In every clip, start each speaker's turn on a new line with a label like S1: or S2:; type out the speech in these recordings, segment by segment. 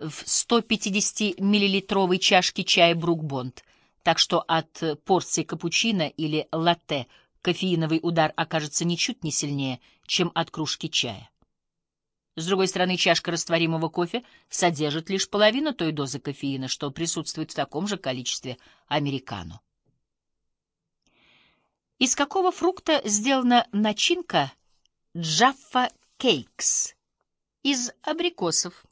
S1: в 150-миллилитровой чашке чая Брук-Бонд, так что от порции капучино или латте кофеиновый удар окажется ничуть не сильнее, чем от кружки чая. С другой стороны, чашка растворимого кофе содержит лишь половину той дозы кофеина, что присутствует в таком же количестве американо. Из какого фрукта сделана начинка Джаффа Кейкс? Из абрикосов.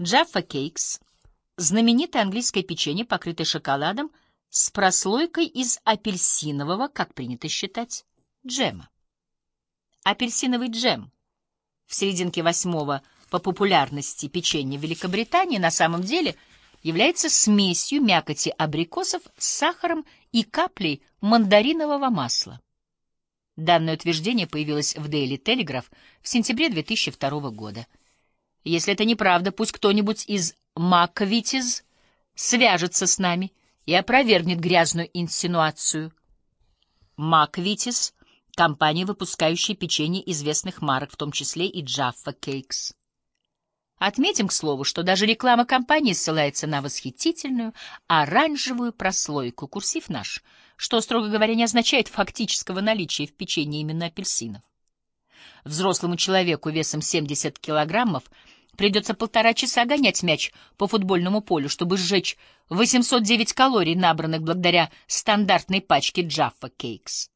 S1: Джаффа Кейкс — знаменитое английское печенье, покрытое шоколадом с прослойкой из апельсинового, как принято считать, джема. Апельсиновый джем в серединке восьмого по популярности печенья Великобритании на самом деле является смесью мякоти абрикосов с сахаром и каплей мандаринового масла. Данное утверждение появилось в Daily Telegraph в сентябре 2002 года. Если это неправда, пусть кто-нибудь из Маквитиз свяжется с нами и опровергнет грязную инсинуацию. Маквитиз — компания, выпускающая печенье известных марок, в том числе и Jaffa Cakes. Отметим, к слову, что даже реклама компании ссылается на восхитительную оранжевую прослойку, курсив наш, что, строго говоря, не означает фактического наличия в печенье именно апельсинов. Взрослому человеку весом 70 килограммов придется полтора часа гонять мяч по футбольному полю, чтобы сжечь 809 калорий, набранных благодаря стандартной пачке Jaffa Cakes.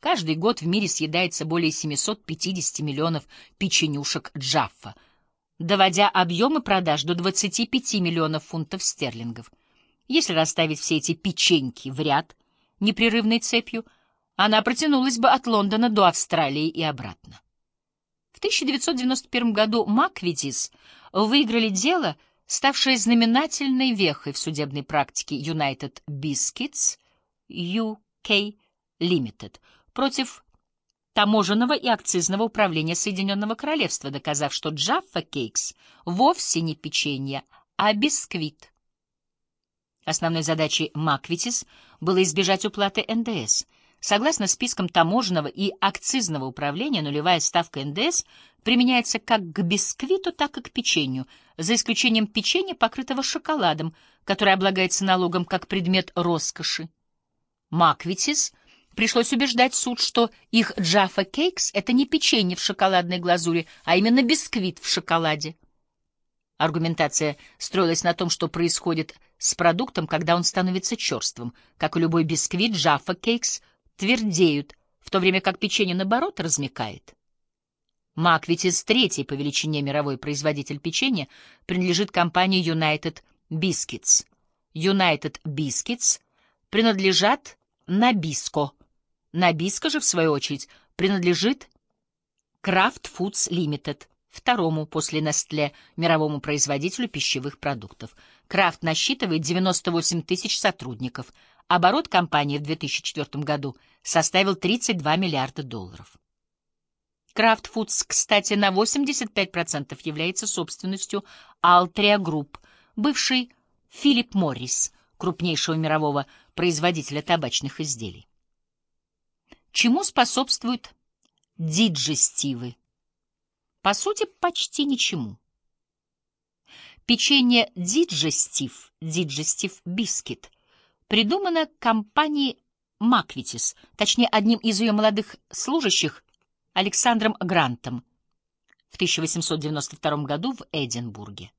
S1: Каждый год в мире съедается более 750 миллионов печенюшек Джаффа — доводя объемы продаж до 25 миллионов фунтов стерлингов. Если расставить все эти печеньки в ряд непрерывной цепью, она протянулась бы от Лондона до Австралии и обратно. В 1991 году Маквитис выиграли дело, ставшее знаменательной вехой в судебной практике United Biscuits UK Limited против таможенного и акцизного управления Соединенного Королевства, доказав, что Джаффа Кейкс вовсе не печенье, а бисквит. Основной задачей Маквитис было избежать уплаты НДС. Согласно спискам таможенного и акцизного управления, нулевая ставка НДС применяется как к бисквиту, так и к печенью, за исключением печенья, покрытого шоколадом, которое облагается налогом как предмет роскоши. Маквитис — Пришлось убеждать суд, что их Джаффа Кейкс — это не печенье в шоколадной глазури, а именно бисквит в шоколаде. Аргументация строилась на том, что происходит с продуктом, когда он становится черствым. Как и любой бисквит, Джаффа Кейкс твердеют, в то время как печенье, наоборот, размекает. Маквитис, третий по величине мировой производитель печенья, принадлежит компании United Biscuits. United Biscuits принадлежат Nabisco — Набиска же, в свою очередь, принадлежит Kraft Foods Limited, второму после Nestle мировому производителю пищевых продуктов. Крафт насчитывает 98 тысяч сотрудников. Оборот компании в 2004 году составил 32 миллиарда долларов. Kraft Foods, кстати, на 85% является собственностью Altria Group, бывший Philip Morris, крупнейшего мирового производителя табачных изделий. Чему способствуют диджестивы? По сути, почти ничему. Печенье диджестив, диджестив бискит, придумано компанией Маквитис, точнее, одним из ее молодых служащих, Александром Грантом, в 1892 году в Эдинбурге.